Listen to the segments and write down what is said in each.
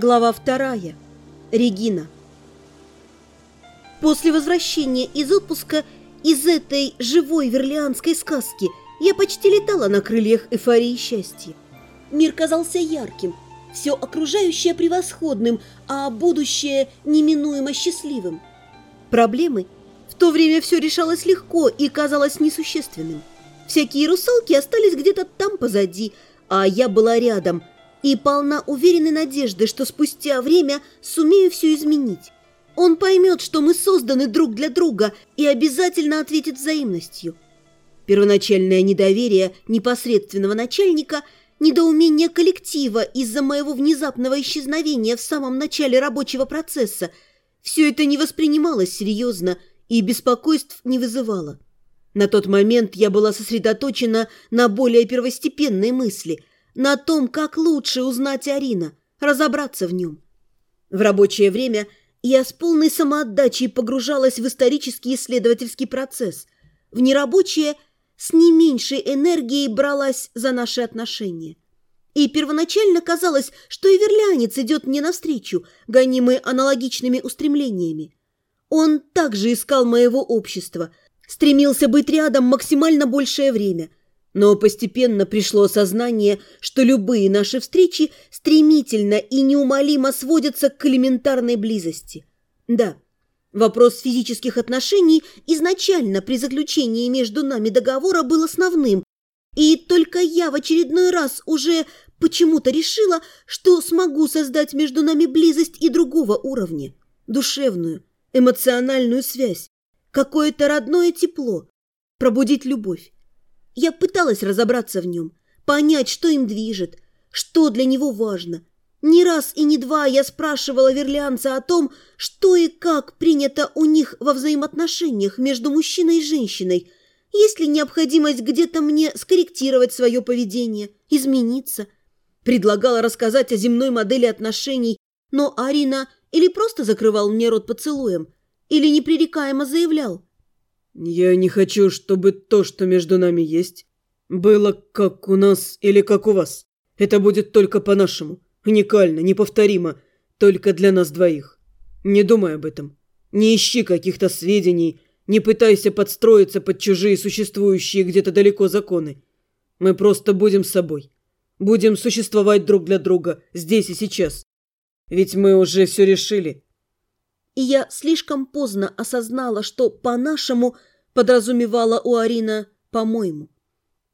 Глава вторая. Регина. После возвращения из отпуска из этой живой верлианской сказки я почти летала на крыльях эйфории счастья. Мир казался ярким, все окружающее превосходным, а будущее неминуемо счастливым. Проблемы в то время все решалось легко и казалось несущественным. Всякие русалки остались где-то там позади, а я была рядом – и полна уверенной надежды, что спустя время сумею все изменить. Он поймет, что мы созданы друг для друга и обязательно ответит взаимностью. Первоначальное недоверие непосредственного начальника, недоумение коллектива из-за моего внезапного исчезновения в самом начале рабочего процесса – все это не воспринималось серьезно и беспокойств не вызывало. На тот момент я была сосредоточена на более первостепенной мысли – на том, как лучше узнать Арина, разобраться в нем. В рабочее время я с полной самоотдачей погружалась в исторический исследовательский процесс. В нерабочее с не меньшей энергией бралась за наши отношения. И первоначально казалось, что и верлянец идет мне навстречу, гонимый аналогичными устремлениями. Он также искал моего общества, стремился быть рядом максимально большее время – но постепенно пришло осознание, что любые наши встречи стремительно и неумолимо сводятся к элементарной близости. Да, вопрос физических отношений изначально при заключении между нами договора был основным, и только я в очередной раз уже почему-то решила, что смогу создать между нами близость и другого уровня, душевную, эмоциональную связь, какое-то родное тепло, пробудить любовь. Я пыталась разобраться в нем, понять, что им движет, что для него важно. Не раз и не два я спрашивала верлианца о том, что и как принято у них во взаимоотношениях между мужчиной и женщиной, есть ли необходимость где-то мне скорректировать свое поведение, измениться. Предлагала рассказать о земной модели отношений, но Арина или просто закрывал мне рот поцелуем, или непререкаемо заявлял – «Я не хочу, чтобы то, что между нами есть, было как у нас или как у вас. Это будет только по-нашему, уникально, неповторимо, только для нас двоих. Не думай об этом. Не ищи каких-то сведений, не пытайся подстроиться под чужие существующие где-то далеко законы. Мы просто будем собой. Будем существовать друг для друга здесь и сейчас. Ведь мы уже все решили и я слишком поздно осознала, что по-нашему подразумевала у Арина «по-моему».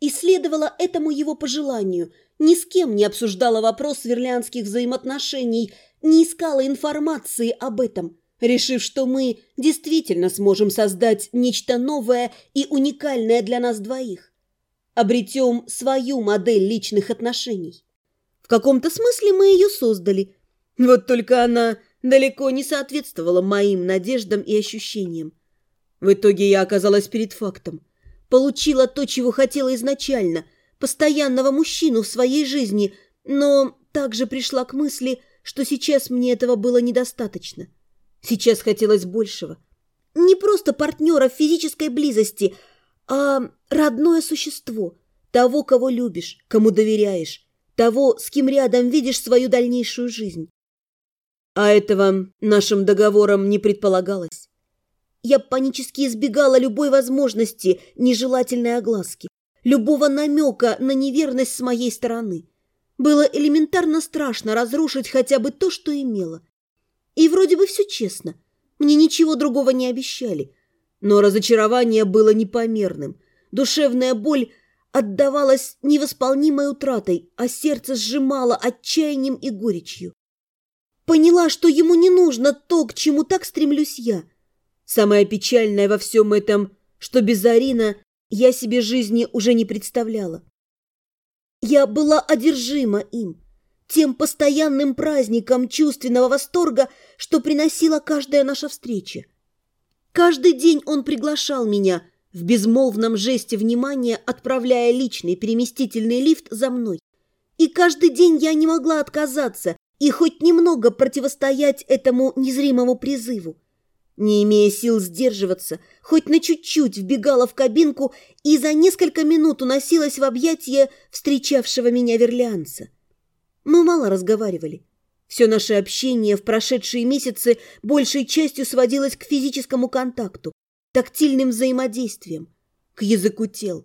И следовала этому его пожеланию, ни с кем не обсуждала вопрос верлянских взаимоотношений, не искала информации об этом, решив, что мы действительно сможем создать нечто новое и уникальное для нас двоих. Обретем свою модель личных отношений. В каком-то смысле мы ее создали. Вот только она далеко не соответствовала моим надеждам и ощущениям. В итоге я оказалась перед фактом. Получила то, чего хотела изначально, постоянного мужчину в своей жизни, но также пришла к мысли, что сейчас мне этого было недостаточно. Сейчас хотелось большего. Не просто партнера в физической близости, а родное существо, того, кого любишь, кому доверяешь, того, с кем рядом видишь свою дальнейшую жизнь. А этого нашим договором не предполагалось. Я панически избегала любой возможности нежелательной огласки, любого намека на неверность с моей стороны. Было элементарно страшно разрушить хотя бы то, что имела. И вроде бы все честно. Мне ничего другого не обещали. Но разочарование было непомерным. Душевная боль отдавалась невосполнимой утратой, а сердце сжимало отчаянием и горечью. Поняла, что ему не нужно то, к чему так стремлюсь я. Самое печальное во всем этом, что без Арина я себе жизни уже не представляла. Я была одержима им, тем постоянным праздником чувственного восторга, что приносила каждая наша встреча. Каждый день он приглашал меня в безмолвном жесте внимания, отправляя личный переместительный лифт за мной. И каждый день я не могла отказаться и хоть немного противостоять этому незримому призыву. Не имея сил сдерживаться, хоть на чуть-чуть вбегала в кабинку и за несколько минут уносилась в объятия встречавшего меня верлианца. Мы мало разговаривали. Все наше общение в прошедшие месяцы большей частью сводилось к физическому контакту, тактильным взаимодействиям, к языку тел.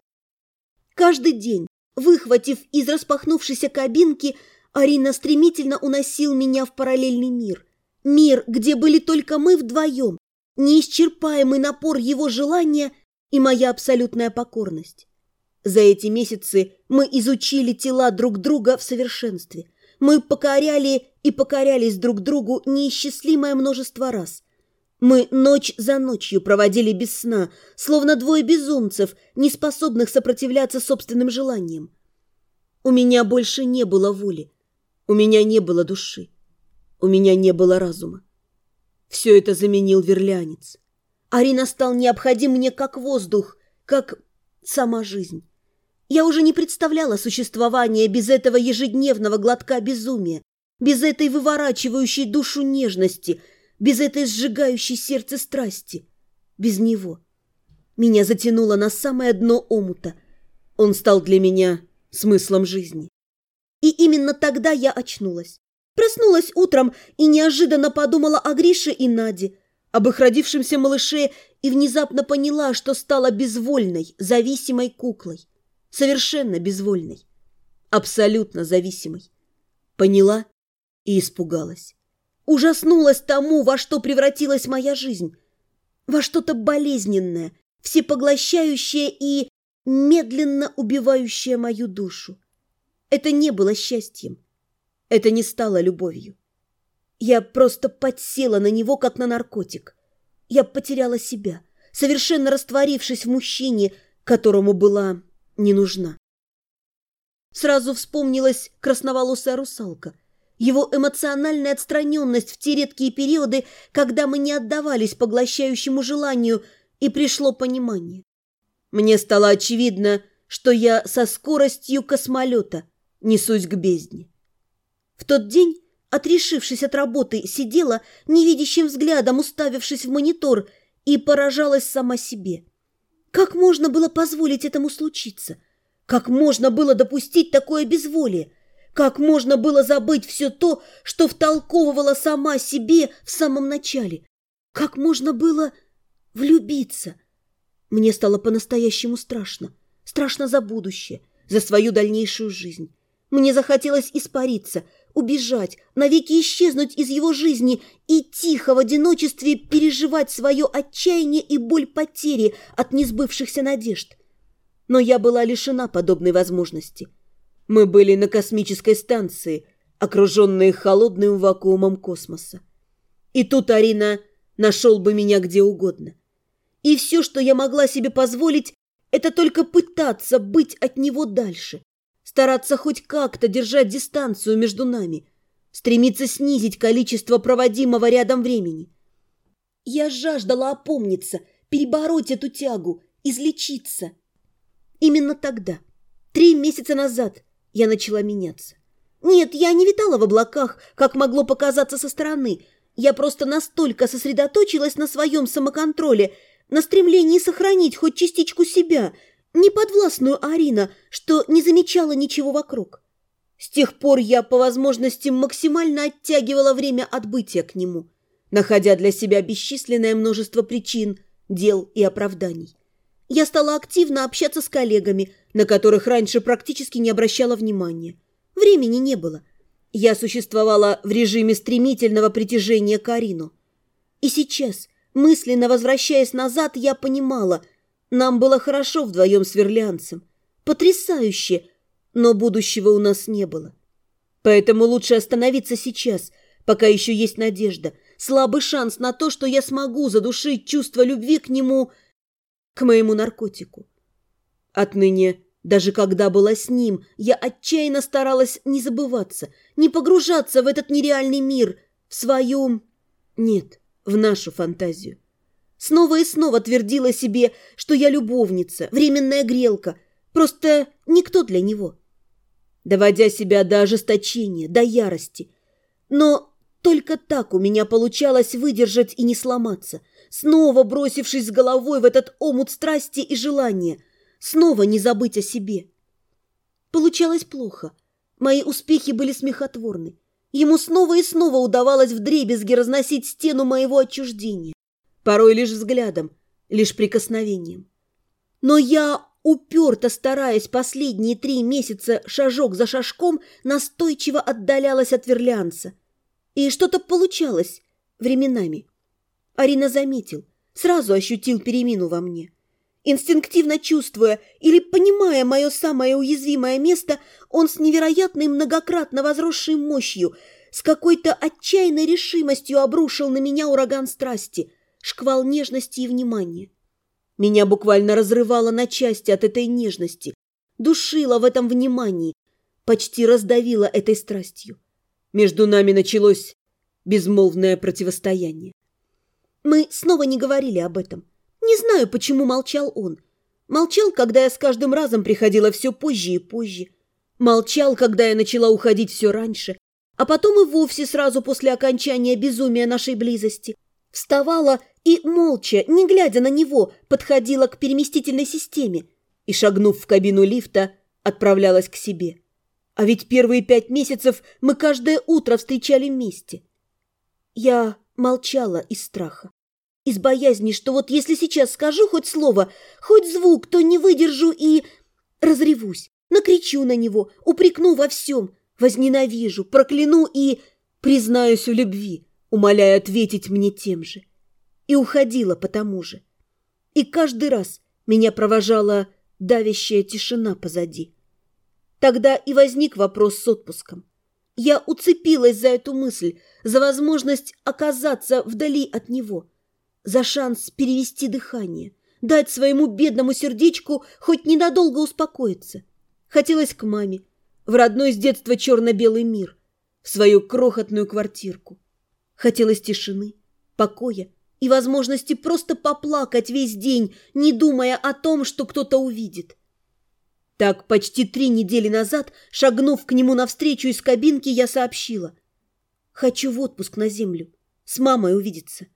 Каждый день, выхватив из распахнувшейся кабинки, Арина стремительно уносил меня в параллельный мир. Мир, где были только мы вдвоем, неисчерпаемый напор его желания и моя абсолютная покорность. За эти месяцы мы изучили тела друг друга в совершенстве. Мы покоряли и покорялись друг другу неисчислимое множество раз. Мы ночь за ночью проводили без сна, словно двое безумцев, не способных сопротивляться собственным желаниям. У меня больше не было воли, у меня не было души, у меня не было разума. Все это заменил верлянец. Арина стал необходим мне как воздух, как сама жизнь. Я уже не представляла существования без этого ежедневного глотка безумия, без этой выворачивающей душу нежности, без этой сжигающей сердце страсти, без него. Меня затянуло на самое дно омута. Он стал для меня смыслом жизни. И именно тогда я очнулась. Проснулась утром и неожиданно подумала о Грише и Наде, об их родившемся малыше и внезапно поняла, что стала безвольной, зависимой куклой совершенно безвольной, абсолютно зависимой. Поняла и испугалась. Ужаснулась тому, во что превратилась моя жизнь. Во что-то болезненное, всепоглощающее и медленно убивающее мою душу. Это не было счастьем. Это не стало любовью. Я просто подсела на него, как на наркотик. Я потеряла себя, совершенно растворившись в мужчине, которому была не нужна. Сразу вспомнилась красноволосая русалка, его эмоциональная отстраненность в те редкие периоды, когда мы не отдавались поглощающему желанию, и пришло понимание. Мне стало очевидно, что я со скоростью космолета несусь к бездне. В тот день, отрешившись от работы, сидела невидящим взглядом, уставившись в монитор, и поражалась сама себе – как можно было позволить этому случиться? Как можно было допустить такое безволие? Как можно было забыть все то, что втолковывала сама себе в самом начале? Как можно было влюбиться? Мне стало по-настоящему страшно. Страшно за будущее, за свою дальнейшую жизнь. Мне захотелось испариться, убежать, навеки исчезнуть из его жизни и тихо в одиночестве переживать свое отчаяние и боль потери от несбывшихся надежд. Но я была лишена подобной возможности. Мы были на космической станции, окруженные холодным вакуумом космоса. И тут Арина нашел бы меня где угодно. И все, что я могла себе позволить, это только пытаться быть от него дальше, стараться хоть как-то держать дистанцию между нами, стремиться снизить количество проводимого рядом времени. Я жаждала опомниться, перебороть эту тягу, излечиться. Именно тогда, три месяца назад, я начала меняться. Нет, я не витала в облаках, как могло показаться со стороны. Я просто настолько сосредоточилась на своем самоконтроле, на стремлении сохранить хоть частичку себя – неподвластную Арина, что не замечала ничего вокруг. С тех пор я по возможности максимально оттягивала время отбытия к нему, находя для себя бесчисленное множество причин, дел и оправданий. Я стала активно общаться с коллегами, на которых раньше практически не обращала внимания. Времени не было. Я существовала в режиме стремительного притяжения к Арину. И сейчас, мысленно возвращаясь назад, я понимала – нам было хорошо вдвоем с верлянцем. Потрясающе! Но будущего у нас не было. Поэтому лучше остановиться сейчас, пока еще есть надежда. Слабый шанс на то, что я смогу задушить чувство любви к нему, к моему наркотику. Отныне, даже когда была с ним, я отчаянно старалась не забываться, не погружаться в этот нереальный мир, в свою... Нет, в нашу фантазию. Снова и снова твердила себе, что я любовница, временная грелка, просто никто для него. Доводя себя до ожесточения, до ярости. Но только так у меня получалось выдержать и не сломаться, снова бросившись с головой в этот омут страсти и желания, снова не забыть о себе. Получалось плохо. Мои успехи были смехотворны. Ему снова и снова удавалось вдребезги разносить стену моего отчуждения. Порой лишь взглядом, лишь прикосновением. Но я, уперто стараясь последние три месяца шажок за шажком, настойчиво отдалялась от верлянца. И что-то получалось временами. Арина заметил, сразу ощутил перемену во мне. Инстинктивно чувствуя или понимая мое самое уязвимое место, он с невероятной многократно возросшей мощью, с какой-то отчаянной решимостью обрушил на меня ураган страсти, шквал нежности и внимания. Меня буквально разрывало на части от этой нежности, душило в этом внимании, почти раздавило этой страстью. Между нами началось безмолвное противостояние. Мы снова не говорили об этом. Не знаю, почему молчал он. Молчал, когда я с каждым разом приходила все позже и позже. Молчал, когда я начала уходить все раньше, а потом и вовсе сразу после окончания безумия нашей близости. Вставала и, молча, не глядя на него, подходила к переместительной системе и, шагнув в кабину лифта, отправлялась к себе. А ведь первые пять месяцев мы каждое утро встречали вместе. Я молчала из страха. Из боязни, что вот если сейчас скажу хоть слово, хоть звук, то не выдержу и... Разревусь, накричу на него, упрекну во всем, возненавижу, прокляну и... Признаюсь в любви, умоляя ответить мне тем же. И уходила потому же. И каждый раз меня провожала давящая тишина позади. Тогда и возник вопрос с отпуском. Я уцепилась за эту мысль, за возможность оказаться вдали от него – за шанс перевести дыхание, дать своему бедному сердечку хоть ненадолго успокоиться. Хотелось к маме, в родной с детства черно-белый мир, в свою крохотную квартирку. Хотелось тишины, покоя и возможности просто поплакать весь день, не думая о том, что кто-то увидит. Так почти три недели назад, шагнув к нему навстречу из кабинки, я сообщила. Хочу в отпуск на землю, с мамой увидеться.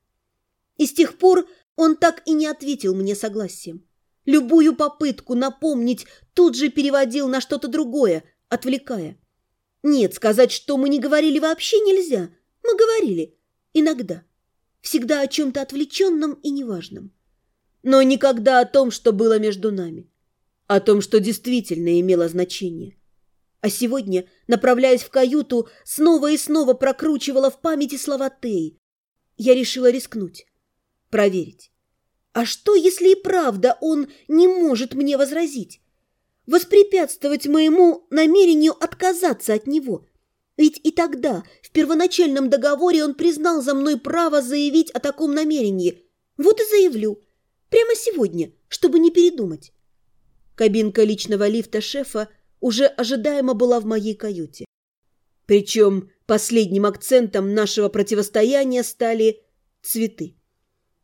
И с тех пор он так и не ответил мне согласием. Любую попытку напомнить тут же переводил на что-то другое, отвлекая. Нет, сказать, что мы не говорили вообще нельзя. Мы говорили. Иногда. Всегда о чем-то отвлеченном и неважном. Но никогда о том, что было между нами. О том, что действительно имело значение. А сегодня, направляясь в каюту, снова и снова прокручивала в памяти слова Теи. Я решила рискнуть проверить. А что, если и правда он не может мне возразить? Воспрепятствовать моему намерению отказаться от него? Ведь и тогда, в первоначальном договоре, он признал за мной право заявить о таком намерении. Вот и заявлю. Прямо сегодня, чтобы не передумать. Кабинка личного лифта шефа уже ожидаемо была в моей каюте. Причем последним акцентом нашего противостояния стали цветы.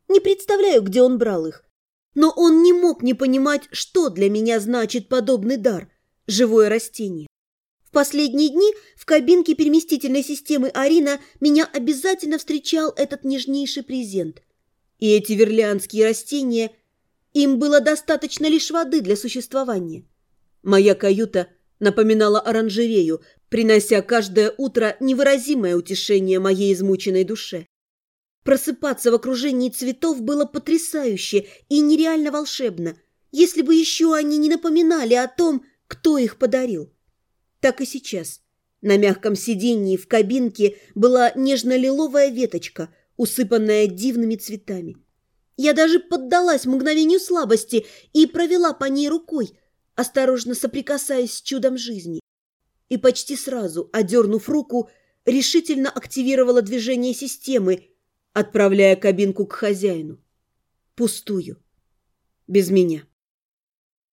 Не представляю, где он брал их. Но он не мог не понимать, что для меня значит подобный дар – живое растение. Последние дни в кабинке переместительной системы Арина меня обязательно встречал этот нежнейший презент. И эти верлианские растения, им было достаточно лишь воды для существования. Моя каюта напоминала оранжерею, принося каждое утро невыразимое утешение моей измученной душе. Просыпаться в окружении цветов было потрясающе и нереально волшебно, если бы еще они не напоминали о том, кто их подарил. Так и сейчас. На мягком сиденье в кабинке была нежно-лиловая веточка, усыпанная дивными цветами. Я даже поддалась мгновению слабости и провела по ней рукой, осторожно соприкасаясь с чудом жизни. И почти сразу, одернув руку, решительно активировала движение системы, отправляя кабинку к хозяину. Пустую. Без меня.